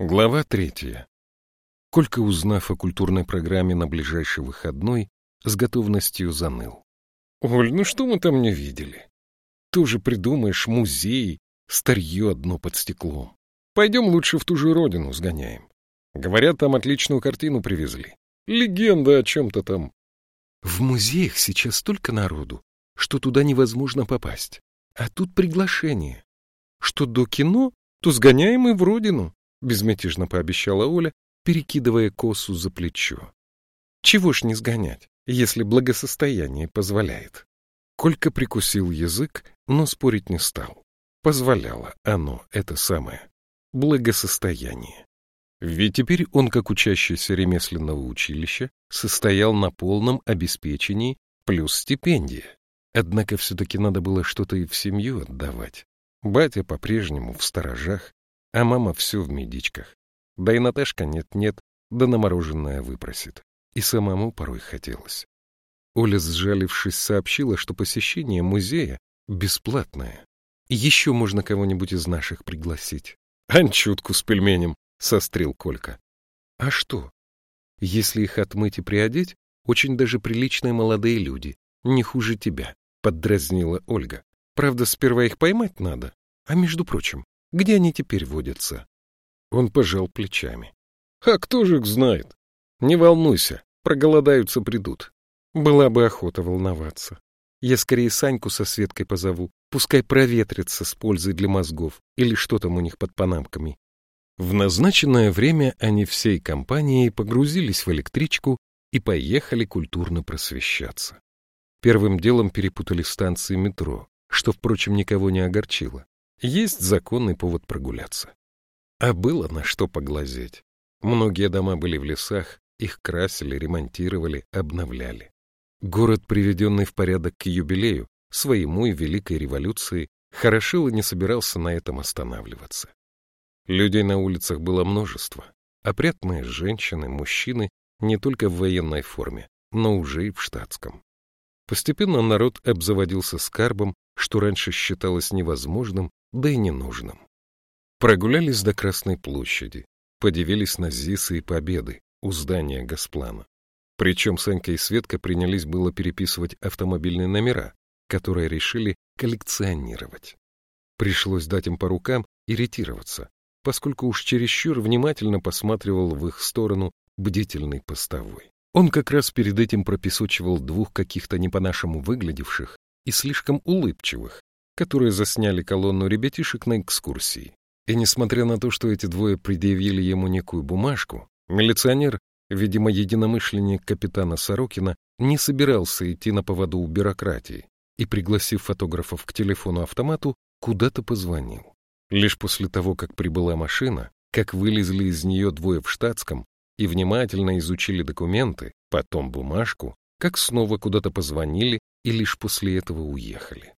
Глава третья. Колька, узнав о культурной программе на ближайший выходной, с готовностью заныл. — Оль, ну что мы там не видели? Тоже придумаешь музей, старье одно под стеклом. Пойдем лучше в ту же родину сгоняем. Говорят, там отличную картину привезли. Легенда о чем-то там. В музеях сейчас столько народу, что туда невозможно попасть. А тут приглашение. Что до кино, то сгоняем и в родину. — безмятежно пообещала Оля, перекидывая косу за плечо. «Чего ж не сгонять, если благосостояние позволяет?» Колька прикусил язык, но спорить не стал. Позволяло оно, это самое, благосостояние. Ведь теперь он, как учащийся ремесленного училища, состоял на полном обеспечении плюс стипендия. Однако все-таки надо было что-то и в семью отдавать. Батя по-прежнему в сторожах, а мама все в медичках. Да и Наташка нет-нет, да на мороженое выпросит. И самому порой хотелось. Оля, сжалившись, сообщила, что посещение музея бесплатное. Еще можно кого-нибудь из наших пригласить. Анчутку с пельменем, — сострил Колька. А что? Если их отмыть и приодеть, очень даже приличные молодые люди, не хуже тебя, — поддразнила Ольга. Правда, сперва их поймать надо. А между прочим, где они теперь водятся? Он пожал плечами. А кто же их знает? Не волнуйся, проголодаются придут. Была бы охота волноваться. Я скорее Саньку со Светкой позову, пускай проветрится с пользой для мозгов, или что там у них под панамками. В назначенное время они всей компанией погрузились в электричку и поехали культурно просвещаться. Первым делом перепутали станции метро, что, впрочем, никого не огорчило. Есть законный повод прогуляться. А было на что поглазеть. Многие дома были в лесах, их красили, ремонтировали, обновляли. Город, приведенный в порядок к юбилею, своему и Великой революции, хорошил и не собирался на этом останавливаться. Людей на улицах было множество. Опрятные женщины, мужчины, не только в военной форме, но уже и в штатском. Постепенно народ обзаводился скарбом, что раньше считалось невозможным да и ненужным. Прогулялись до Красной площади, подивились на ЗИСы и Победы у здания Госплана. Причем Санька и Светка принялись было переписывать автомобильные номера, которые решили коллекционировать. Пришлось дать им по рукам и ретироваться, поскольку уж чересчур внимательно посматривал в их сторону бдительный постовой. Он как раз перед этим пропесочивал двух каких-то не по-нашему выглядевших и слишком улыбчивых, которые засняли колонну ребятишек на экскурсии. И несмотря на то, что эти двое предъявили ему некую бумажку, милиционер, видимо, единомышленник капитана Сорокина, не собирался идти на поводу у бюрократии и, пригласив фотографов к телефону-автомату, куда-то позвонил. Лишь после того, как прибыла машина, как вылезли из нее двое в штатском и внимательно изучили документы, потом бумажку, как снова куда-то позвонили и лишь после этого уехали.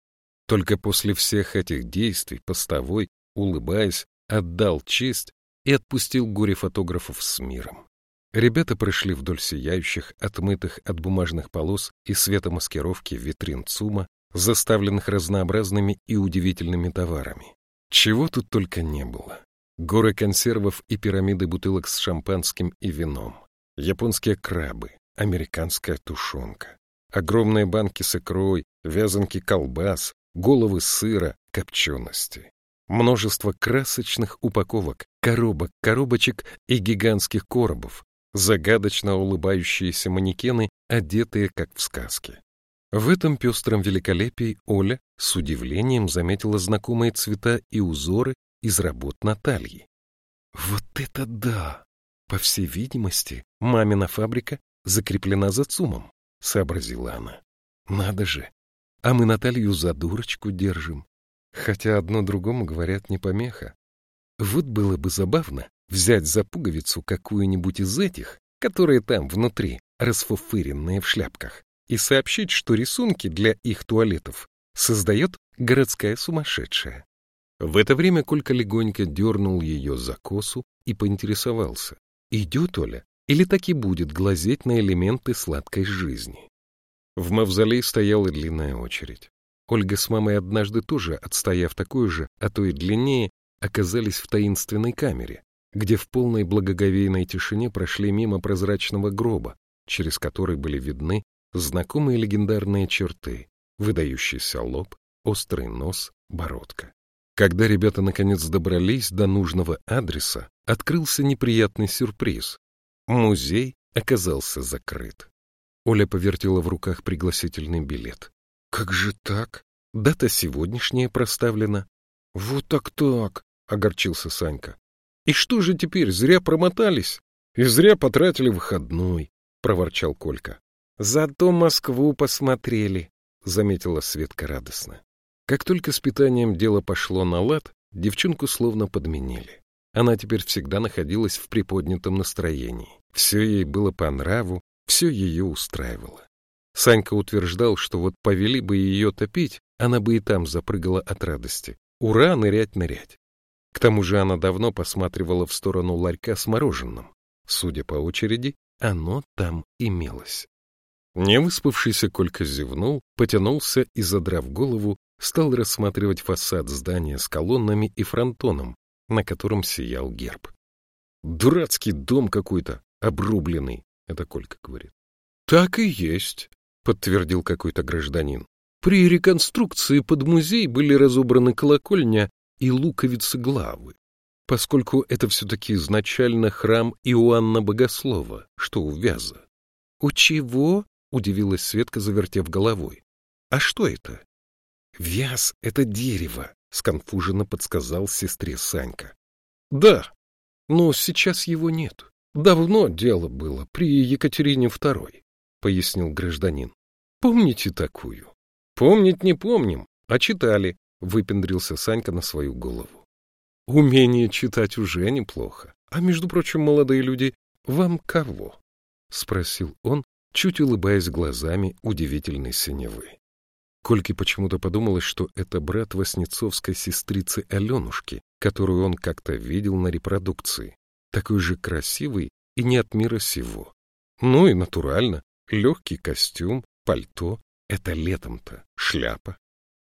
Только после всех этих действий постовой, улыбаясь, отдал честь и отпустил горе-фотографов с миром. Ребята прошли вдоль сияющих, отмытых от бумажных полос и светомаскировки витрин ЦУМа, заставленных разнообразными и удивительными товарами. Чего тут только не было. Горы консервов и пирамиды бутылок с шампанским и вином, японские крабы, американская тушенка, огромные банки с икрой, вязанки колбас, головы сыра, копчености. Множество красочных упаковок, коробок, коробочек и гигантских коробов, загадочно улыбающиеся манекены, одетые как в сказке. В этом пестром великолепии Оля с удивлением заметила знакомые цвета и узоры из работ Натальи. Вот это да! По всей видимости, мамина фабрика закреплена за ЦУМом, сообразила она. Надо же, а мы Наталью за дурочку держим. Хотя одно другому, говорят, не помеха. Вот было бы забавно взять за пуговицу какую-нибудь из этих, которые там внутри, расфуфыренные в шляпках, и сообщить, что рисунки для их туалетов создает городская сумасшедшая. В это время Колька легонько дернул ее за косу и поинтересовался, идет Оля или так и будет глазеть на элементы сладкой жизни. В мавзолей стояла длинная очередь. Ольга с мамой однажды тоже, отстояв такую же, а то и длиннее, оказались в таинственной камере, где в полной благоговейной тишине прошли мимо прозрачного гроба, через который были видны знакомые легендарные черты, выдающийся лоб, острый нос, бородка. Когда ребята наконец добрались до нужного адреса, открылся неприятный сюрприз. Музей оказался закрыт. Оля повертела в руках пригласительный билет. «Как же так? Дата сегодняшняя проставлена». «Вот так-так», — огорчился Санька. «И что же теперь, зря промотались? И зря потратили выходной», — проворчал Колька. «Зато Москву посмотрели», — заметила Светка радостно. Как только с питанием дело пошло на лад, девчонку словно подменили. Она теперь всегда находилась в приподнятом настроении. Все ей было по нраву, все ее устраивало. Санька утверждал, что вот повели бы ее топить, она бы и там запрыгала от радости. Ура, нырять, нырять. К тому же она давно посматривала в сторону ларька с мороженым. Судя по очереди, оно там имелось. Невыспавшийся Колька зевнул, потянулся и, задрав голову, стал рассматривать фасад здания с колоннами и фронтоном, на котором сиял герб. «Дурацкий дом какой-то, обрубленный», — это Колька говорит. «Так и есть», — подтвердил какой-то гражданин. «При реконструкции под музей были разобраны колокольня и луковицы главы, поскольку это все-таки изначально храм Иоанна Богослова, что у Вяза». «У чего?» — удивилась Светка, завертев головой. «А что это?» «Вяз — это дерево», — сконфуженно подсказал сестре Санька. «Да, но сейчас его нет. Давно дело было, при Екатерине II», — пояснил гражданин. «Помните такую?» «Помнить не помним, а читали», — выпендрился Санька на свою голову. «Умение читать уже неплохо. А, между прочим, молодые люди, вам кого?» — спросил он, чуть улыбаясь глазами удивительной синевы. Кольке почему-то подумалось, что это брат Васнецовской сестрицы Аленушки, которую он как-то видел на репродукции. Такой же красивый и не от мира сего. Ну и натурально, легкий костюм, пальто — это летом-то, шляпа.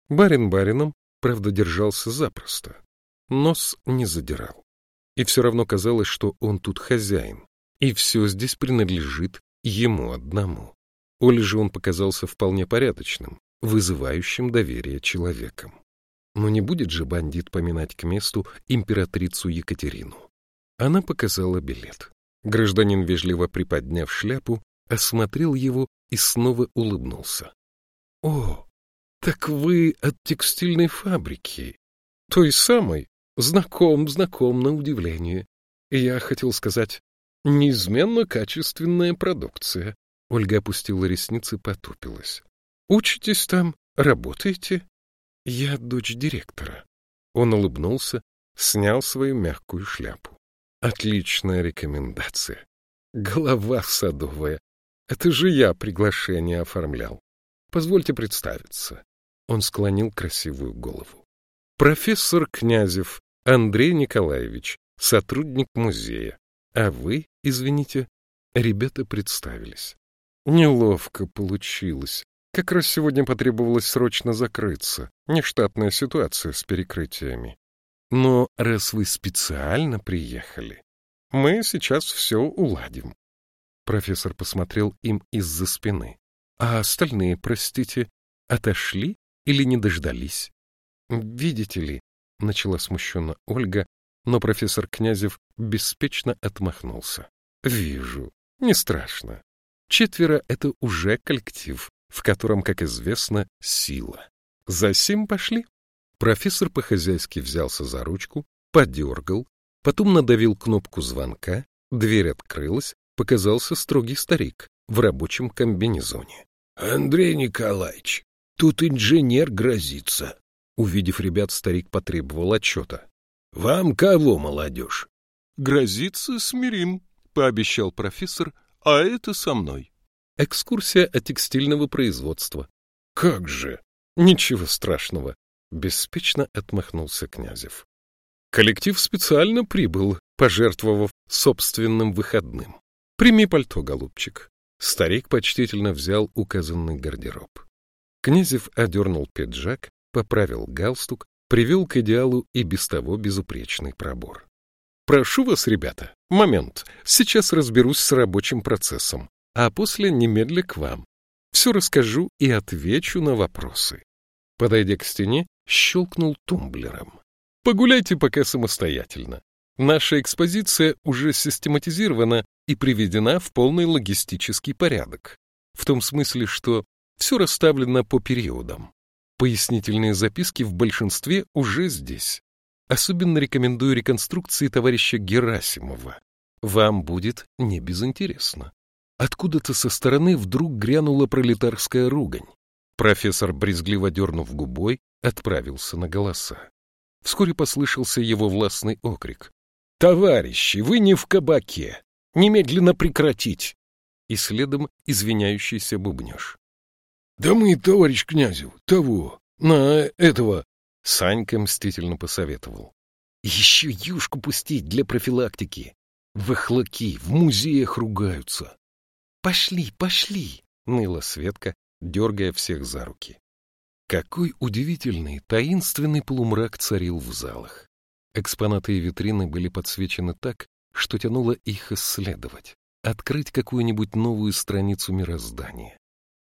Барин барином, правда, держался запросто. Нос не задирал. И все равно казалось, что он тут хозяин, и все здесь принадлежит ему одному. Оле же он показался вполне порядочным, вызывающим доверие человеком. Но не будет же бандит поминать к месту императрицу Екатерину. Она показала билет. Гражданин, вежливо приподняв шляпу, осмотрел его и снова улыбнулся. — О, так вы от текстильной фабрики. Той самой. Знаком, знаком на удивление. Я хотел сказать, неизменно качественная продукция. Ольга опустила ресницы, потупилась. Учитесь там, работаете? Я дочь директора. Он улыбнулся, снял свою мягкую шляпу. Отличная рекомендация. Голова садовая. Это же я приглашение оформлял. Позвольте представиться. Он склонил красивую голову. Профессор Князев Андрей Николаевич, сотрудник музея. А вы, извините, ребята представились. Неловко получилось. Как раз сегодня потребовалось срочно закрыться. Нештатная ситуация с перекрытиями. Но раз вы специально приехали, мы сейчас все уладим. Профессор посмотрел им из-за спины. А остальные, простите, отошли или не дождались? Видите ли, начала смущенно Ольга, но профессор Князев беспечно отмахнулся. Вижу, не страшно. Четверо — это уже коллектив в котором, как известно, сила. За сим пошли. Профессор по-хозяйски взялся за ручку, подергал, потом надавил кнопку звонка, дверь открылась, показался строгий старик в рабочем комбинезоне. — Андрей Николаевич, тут инженер грозится. Увидев ребят, старик потребовал отчета. — Вам кого, молодежь? — Грозится смирим, — пообещал профессор, — а это со мной. Экскурсия от текстильного производства. Как же? Ничего страшного, беспечно отмахнулся Князев. Коллектив специально прибыл, пожертвовав собственным выходным. Прими пальто, голубчик. Старик почтительно взял указанный гардероб. Князев одернул пиджак, поправил галстук, привел к идеалу и без того безупречный пробор. Прошу вас, ребята, момент, сейчас разберусь с рабочим процессом, а после немедля к вам. Все расскажу и отвечу на вопросы. Подойдя к стене, щелкнул тумблером. Погуляйте пока самостоятельно. Наша экспозиция уже систематизирована и приведена в полный логистический порядок. В том смысле, что все расставлено по периодам. Пояснительные записки в большинстве уже здесь. Особенно рекомендую реконструкции товарища Герасимова. Вам будет не безинтересно. Откуда-то со стороны вдруг грянула пролетарская ругань. Профессор, брезгливо дернув губой, отправился на голоса. Вскоре послышался его властный окрик. «Товарищи, вы не в кабаке! Немедленно прекратить!» И следом извиняющийся бубнеж. «Да мы, товарищ Князев, того, на этого...» Санька мстительно посоветовал. «Еще юшку пустить для профилактики. Вахлаки в музеях ругаются». «Пошли, пошли!» — ныла Светка, дергая всех за руки. Какой удивительный, таинственный полумрак царил в залах. Экспонаты и витрины были подсвечены так, что тянуло их исследовать, открыть какую-нибудь новую страницу мироздания.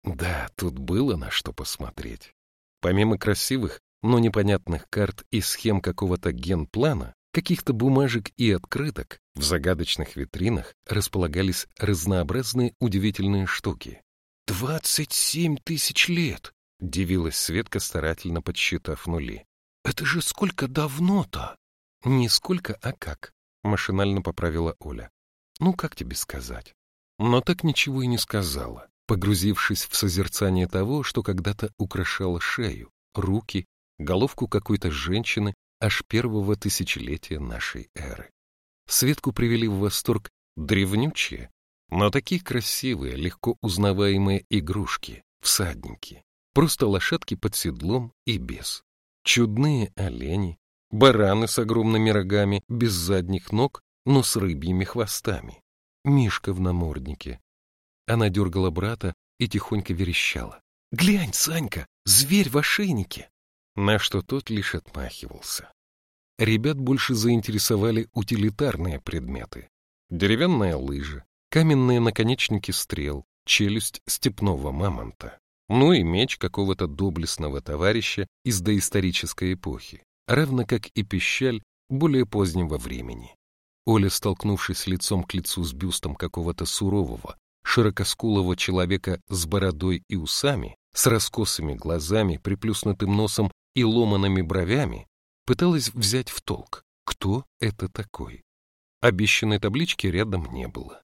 Да, тут было на что посмотреть. Помимо красивых, но непонятных карт и схем какого-то генплана, каких-то бумажек и открыток, в загадочных витринах располагались разнообразные удивительные штуки. «Двадцать семь тысяч лет!» — дивилась Светка, старательно подсчитав нули. «Это же сколько давно-то!» «Не сколько, а как», — машинально поправила Оля. «Ну, как тебе сказать?» Но так ничего и не сказала, погрузившись в созерцание того, что когда-то украшало шею, руки, головку какой-то женщины аж первого тысячелетия нашей эры. Светку привели в восторг древнючие, но такие красивые, легко узнаваемые игрушки, всадники, просто лошадки под седлом и без. Чудные олени, бараны с огромными рогами, без задних ног, но с рыбьими хвостами, мишка в наморднике. Она дергала брата и тихонько верещала. «Глянь, Санька, зверь в ошейнике!» На что тот лишь отмахивался. Ребят больше заинтересовали утилитарные предметы. Деревянная лыжа, каменные наконечники стрел, челюсть степного мамонта. Ну и меч какого-то доблестного товарища из доисторической эпохи равно как и пищаль более позднего времени. Оля, столкнувшись лицом к лицу с бюстом какого-то сурового, широкоскулого человека с бородой и усами, с раскосыми глазами, приплюснутым носом и ломанными бровями, пыталась взять в толк, кто это такой. Обещанной таблички рядом не было.